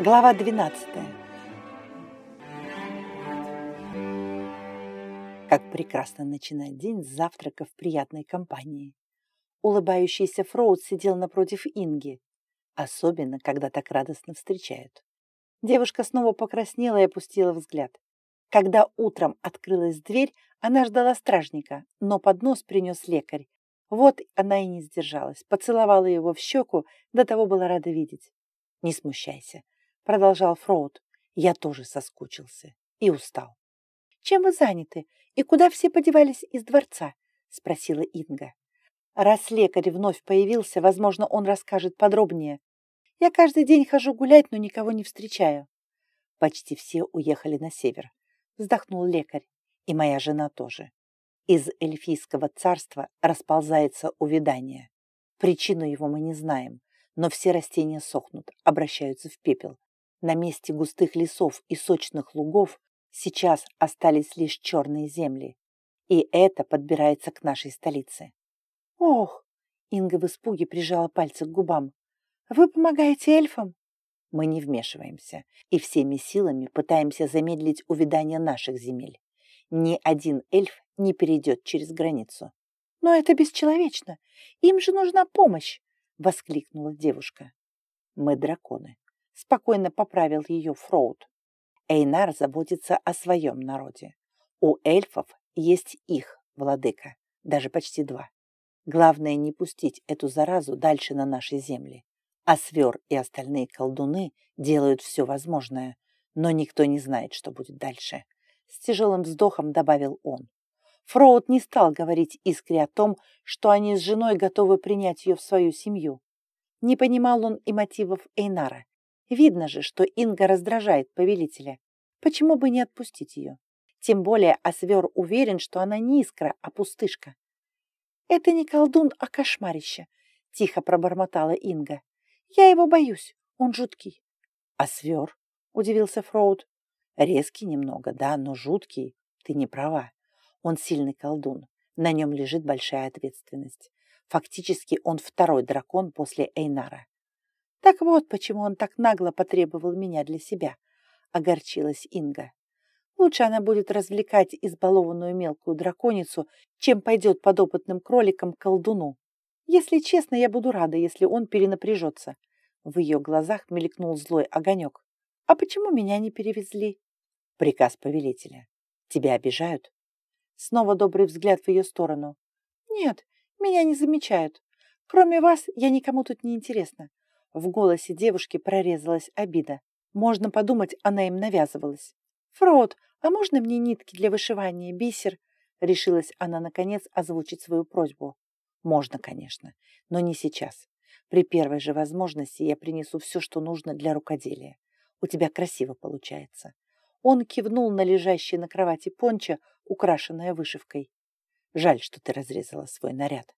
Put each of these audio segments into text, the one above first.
Глава 12. Как прекрасно начинать день с завтрака в приятной компании. Улыбающийся Фроуд сидел напротив Инги, особенно когда так радостно встречают. Девушка снова покраснела и опустила взгляд. Когда утром открылась дверь, она ждала стражника, но поднос принес лекарь. Вот она и не сдержалась, поцеловала его в щеку, до того была рада видеть. «Не смущайся», продолжал Фроуд. Я тоже соскучился и устал. «Чем вы заняты? И куда все подевались из дворца?» — спросила Инга. Раз лекарь вновь появился, возможно, он расскажет подробнее. Я каждый день хожу гулять, но никого не встречаю. Почти все уехали на север. Вздохнул лекарь. И моя жена тоже. Из эльфийского царства расползается увядание. Причину его мы не знаем, но все растения сохнут, обращаются в пепел. На месте густых лесов и сочных лугов сейчас остались лишь черные земли. И это подбирается к нашей столице. Ох! Инга в испуге прижала пальцы к губам. Вы помогаете эльфам? Мы не вмешиваемся и всеми силами пытаемся замедлить увядание наших земель. Ни один эльф не перейдет через границу. Но это бесчеловечно. Им же нужна помощь, воскликнула девушка. Мы драконы спокойно поправил ее Фроуд. Эйнар заботится о своем народе. У эльфов есть их владыка, даже почти два. Главное не пустить эту заразу дальше на наши земли. А Свер и остальные колдуны делают все возможное, но никто не знает, что будет дальше. С тяжелым вздохом добавил он. Фроуд не стал говорить искре о том, что они с женой готовы принять ее в свою семью. Не понимал он и мотивов Эйнара, Видно же, что Инга раздражает повелителя. Почему бы не отпустить ее? Тем более Освер уверен, что она не искра, а пустышка. «Это не колдун, а кошмарище», — тихо пробормотала Инга. «Я его боюсь, он жуткий». «Освер?» — удивился Фроуд. «Резкий немного, да, но жуткий. Ты не права. Он сильный колдун. На нем лежит большая ответственность. Фактически он второй дракон после Эйнара. Так вот, почему он так нагло потребовал меня для себя, огорчилась Инга. Лучше она будет развлекать избалованную мелкую драконицу, чем пойдет под опытным кроликом к колдуну. Если честно, я буду рада, если он перенапряжется. В ее глазах мелькнул злой огонек. А почему меня не перевезли? Приказ повелителя. Тебя обижают? Снова добрый взгляд в ее сторону. Нет, меня не замечают. Кроме вас, я никому тут не интересна. В голосе девушки прорезалась обида. Можно подумать, она им навязывалась. «Фрод, а можно мне нитки для вышивания, бисер?» Решилась она, наконец, озвучить свою просьбу. «Можно, конечно, но не сейчас. При первой же возможности я принесу все, что нужно для рукоделия. У тебя красиво получается». Он кивнул на лежащее на кровати пончо, украшенное вышивкой. «Жаль, что ты разрезала свой наряд».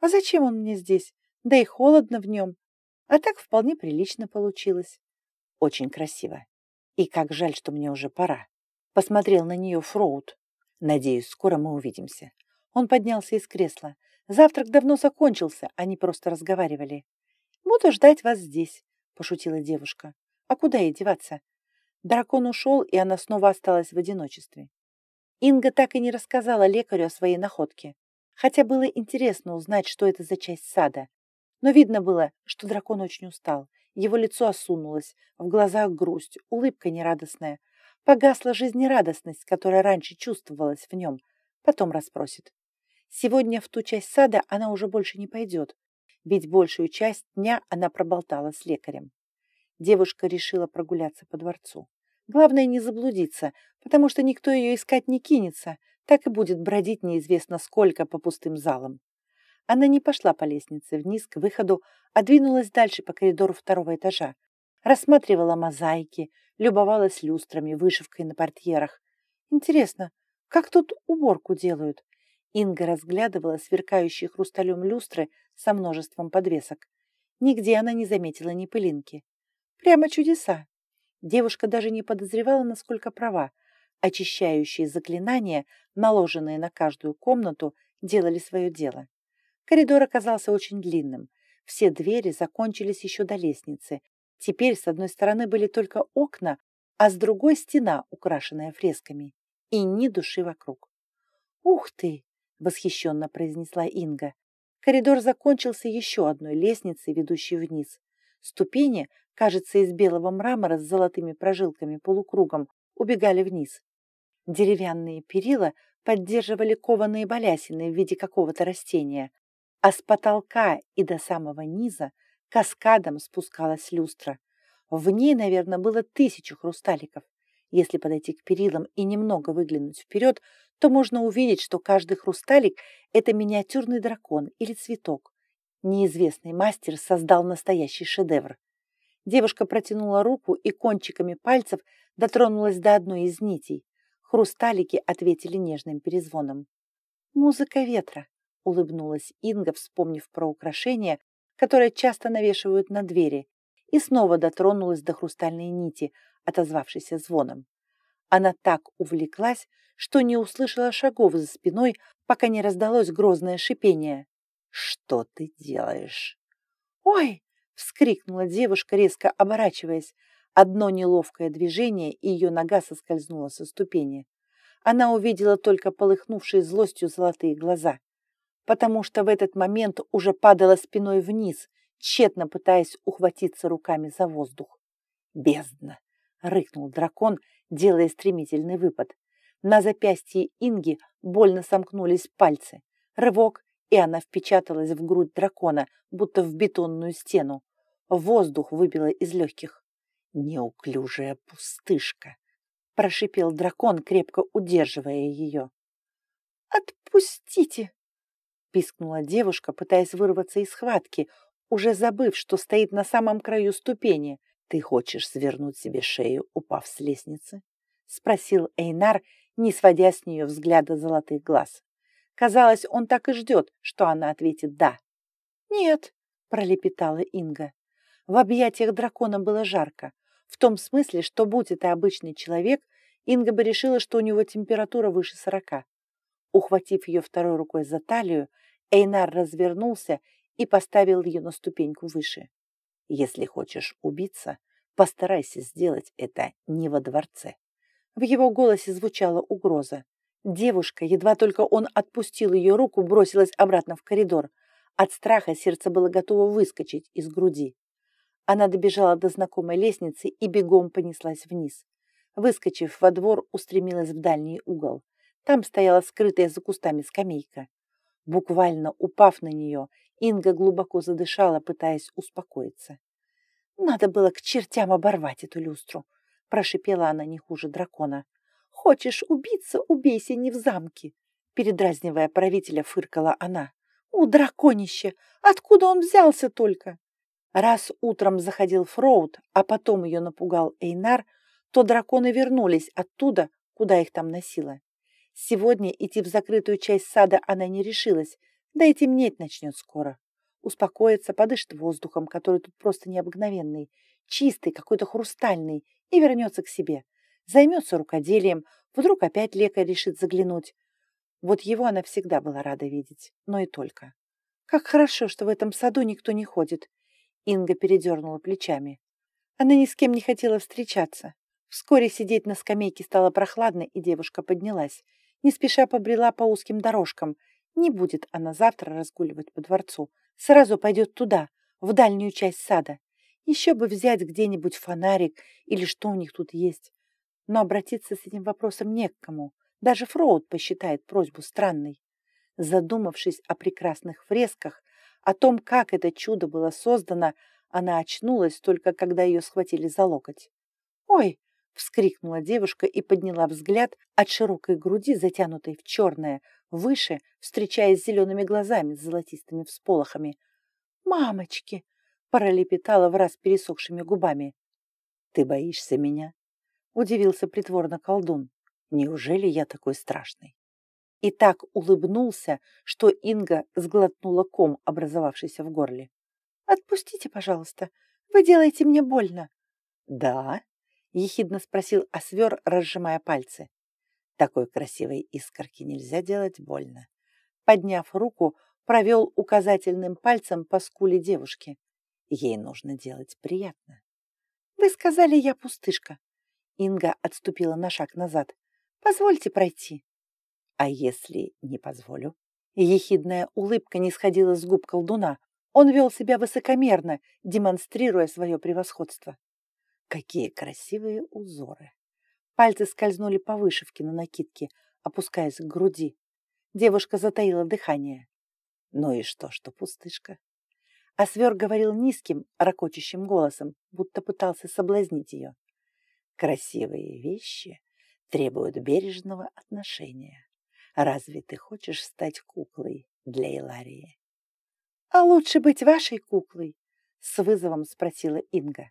«А зачем он мне здесь? Да и холодно в нем. А так вполне прилично получилось. Очень красиво. И как жаль, что мне уже пора. Посмотрел на нее Фроуд. Надеюсь, скоро мы увидимся. Он поднялся из кресла. Завтрак давно закончился, они просто разговаривали. «Буду ждать вас здесь», — пошутила девушка. «А куда ей деваться?» Дракон ушел, и она снова осталась в одиночестве. Инга так и не рассказала лекарю о своей находке. Хотя было интересно узнать, что это за часть сада, но видно было, что дракон очень устал. Его лицо осунулось, в глазах грусть, улыбка нерадостная. Погасла жизнерадостность, которая раньше чувствовалась в нем. Потом расспросит. Сегодня в ту часть сада она уже больше не пойдет, ведь большую часть дня она проболтала с лекарем. Девушка решила прогуляться по дворцу. Главное не заблудиться, потому что никто ее искать не кинется, так и будет бродить неизвестно сколько по пустым залам. Она не пошла по лестнице вниз к выходу, а двинулась дальше по коридору второго этажа. Рассматривала мозаики, любовалась люстрами, вышивкой на портьерах. Интересно, как тут уборку делают? Инга разглядывала сверкающие хрусталем люстры со множеством подвесок. Нигде она не заметила ни пылинки. Прямо чудеса. Девушка даже не подозревала, насколько права. Очищающие заклинания, наложенные на каждую комнату, делали свое дело. Коридор оказался очень длинным. Все двери закончились еще до лестницы. Теперь с одной стороны были только окна, а с другой стена, украшенная фресками, и ни души вокруг. «Ух ты!» — восхищенно произнесла Инга. Коридор закончился еще одной лестницей, ведущей вниз. Ступени, кажется, из белого мрамора с золотыми прожилками полукругом, убегали вниз. Деревянные перила поддерживали кованые балясины в виде какого-то растения, а с потолка и до самого низа каскадом спускалась люстра. В ней, наверное, было тысячу хрусталиков. Если подойти к перилам и немного выглянуть вперед, то можно увидеть, что каждый хрусталик – это миниатюрный дракон или цветок. Неизвестный мастер создал настоящий шедевр. Девушка протянула руку и кончиками пальцев дотронулась до одной из нитей. Хрусталики ответили нежным перезвоном. «Музыка ветра», — улыбнулась Инга, вспомнив про украшения, которые часто навешивают на двери, и снова дотронулась до хрустальной нити, отозвавшейся звоном. Она так увлеклась, что не услышала шагов за спиной, пока не раздалось грозное шипение. «Что ты делаешь?» «Ой!» — вскрикнула девушка, резко оборачиваясь. Одно неловкое движение, и ее нога соскользнула со ступени. Она увидела только полыхнувшие злостью золотые глаза, потому что в этот момент уже падала спиной вниз, тщетно пытаясь ухватиться руками за воздух. «Бездна!» — рыкнул дракон, делая стремительный выпад. На запястье Инги больно сомкнулись пальцы. Рывок, и она впечаталась в грудь дракона, будто в бетонную стену. Воздух выбило из легких. «Неуклюжая пустышка!» — прошипел дракон, крепко удерживая ее. «Отпустите!» — пискнула девушка, пытаясь вырваться из схватки, уже забыв, что стоит на самом краю ступени. «Ты хочешь свернуть себе шею, упав с лестницы?» — спросил Эйнар, не сводя с нее взгляда золотых глаз. Казалось, он так и ждет, что она ответит «да». «Нет», — пролепетала Инга. В объятиях дракона было жарко, в том смысле, что, будь это обычный человек, Инга бы решила, что у него температура выше сорока. Ухватив ее второй рукой за талию, Эйнар развернулся и поставил ее на ступеньку выше. «Если хочешь убиться, постарайся сделать это не во дворце». В его голосе звучала угроза. Девушка, едва только он отпустил ее руку, бросилась обратно в коридор. От страха сердце было готово выскочить из груди. Она добежала до знакомой лестницы и бегом понеслась вниз. Выскочив во двор, устремилась в дальний угол. Там стояла скрытая за кустами скамейка. Буквально упав на нее, Инга глубоко задышала, пытаясь успокоиться. «Надо было к чертям оборвать эту люстру», — прошипела она не хуже дракона. «Хочешь убиться, убейся не в замке!» Передразнивая правителя, фыркала она. «У, драконище! Откуда он взялся только?» Раз утром заходил Фроуд, а потом ее напугал Эйнар, то драконы вернулись оттуда, куда их там носило. Сегодня идти в закрытую часть сада она не решилась, да и темнеть начнет скоро. Успокоится, подышит воздухом, который тут просто необыкновенный, чистый, какой-то хрустальный, и вернется к себе. Займется рукоделием, вдруг опять лекарь решит заглянуть. Вот его она всегда была рада видеть, но и только. Как хорошо, что в этом саду никто не ходит. Инга передернула плечами. Она ни с кем не хотела встречаться. Вскоре сидеть на скамейке стало прохладно, и девушка поднялась. Не спеша побрела по узким дорожкам. Не будет она завтра разгуливать по дворцу. Сразу пойдет туда, в дальнюю часть сада. Еще бы взять где-нибудь фонарик или что у них тут есть. Но обратиться с этим вопросом не к кому. Даже Фроуд посчитает просьбу странной. Задумавшись о прекрасных фресках, о том, как это чудо было создано, она очнулась только когда ее схватили за локоть. «Ой!» — вскрикнула девушка и подняла взгляд от широкой груди, затянутой в черное, выше, встречаясь с зелеными глазами с золотистыми всполохами. «Мамочки!» — пролепетала раз пересохшими губами. «Ты боишься меня?» — удивился притворно колдун. «Неужели я такой страшный?» и так улыбнулся, что Инга сглотнула ком, образовавшийся в горле. «Отпустите, пожалуйста, вы делаете мне больно». «Да?» — ехидно спросил Освер, разжимая пальцы. «Такой красивой искорки нельзя делать больно». Подняв руку, провел указательным пальцем по скуле девушки. Ей нужно делать приятно. Вы сказали, я пустышка. Инга отступила на шаг назад. Позвольте пройти. А если не позволю? Ехидная улыбка не сходила с губ колдуна. Он вел себя высокомерно, демонстрируя свое превосходство. Какие красивые узоры! Пальцы скользнули по вышивке на накидке, опускаясь к груди. Девушка затаила дыхание. Ну и что, что пустышка? А свер говорил низким, ракочущим голосом, будто пытался соблазнить ее. Красивые вещи требуют бережного отношения. Разве ты хочешь стать куклой для Иларии? «А лучше быть вашей куклой?» — с вызовом спросила Инга.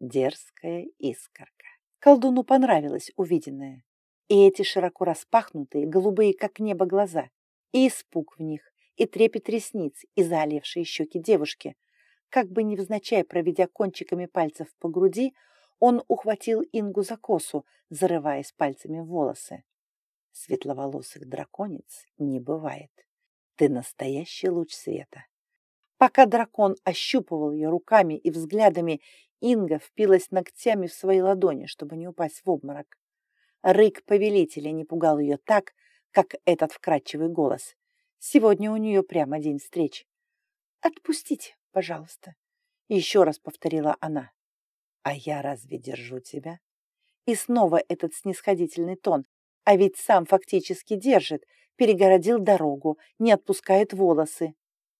Дерзкая искорка. Колдуну понравилось увиденное. И эти широко распахнутые, голубые, как небо, глаза, и испуг в них, и трепет ресниц, и заолевшие щеки девушки. Как бы невзначай проведя кончиками пальцев по груди, он ухватил Ингу за косу, зарываясь пальцами в волосы. Светловолосых драконец не бывает. Ты настоящий луч света. Пока дракон ощупывал ее руками и взглядами, Инга впилась ногтями в свои ладони, чтобы не упасть в обморок. Рык повелителя не пугал ее так, как этот вкрадчивый голос. Сегодня у нее прямо день встреч. «Отпустите, пожалуйста», — еще раз повторила она. «А я разве держу тебя?» И снова этот снисходительный тон, а ведь сам фактически держит, перегородил дорогу, не отпускает волосы.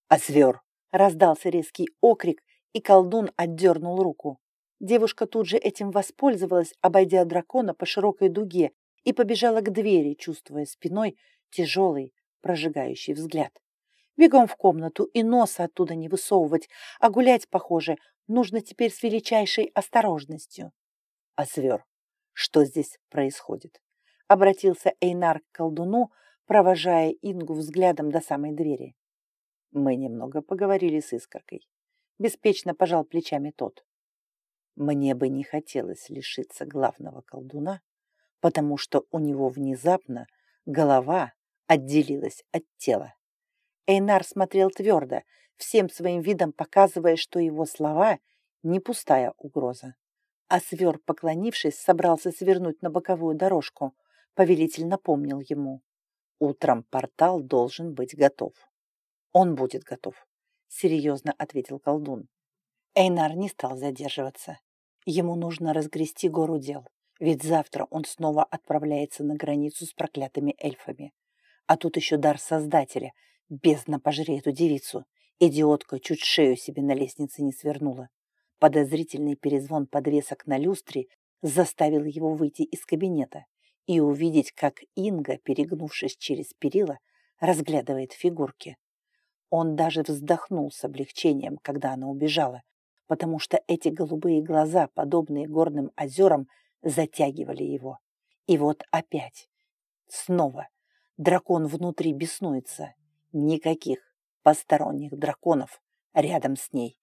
«А свер!» — раздался резкий окрик, и колдун отдернул руку. Девушка тут же этим воспользовалась, обойдя дракона по широкой дуге, и побежала к двери, чувствуя спиной тяжелый, прожигающий взгляд. Бегом в комнату и носа оттуда не высовывать, а гулять, похоже, нужно теперь с величайшей осторожностью. А свер, что здесь происходит? Обратился Эйнар к колдуну, провожая Ингу взглядом до самой двери. Мы немного поговорили с искоркой. Беспечно пожал плечами тот. Мне бы не хотелось лишиться главного колдуна, потому что у него внезапно голова отделилась от тела. Эйнар смотрел твердо, всем своим видом показывая, что его слова не пустая угроза. А свер, поклонившись, собрался свернуть на боковую дорожку. Повелитель напомнил ему. Утром портал должен быть готов. Он будет готов, серьезно ответил колдун. Эйнар не стал задерживаться. Ему нужно разгрести гору дел, ведь завтра он снова отправляется на границу с проклятыми эльфами. А тут еще дар Создателя. Бездна пожри эту девицу. Идиотка чуть шею себе на лестнице не свернула. Подозрительный перезвон подвесок на люстре заставил его выйти из кабинета и увидеть, как Инга, перегнувшись через перила, разглядывает фигурки. Он даже вздохнул с облегчением, когда она убежала, потому что эти голубые глаза, подобные горным озерам, затягивали его. И вот опять, снова, дракон внутри беснуется. Никаких посторонних драконов рядом с ней.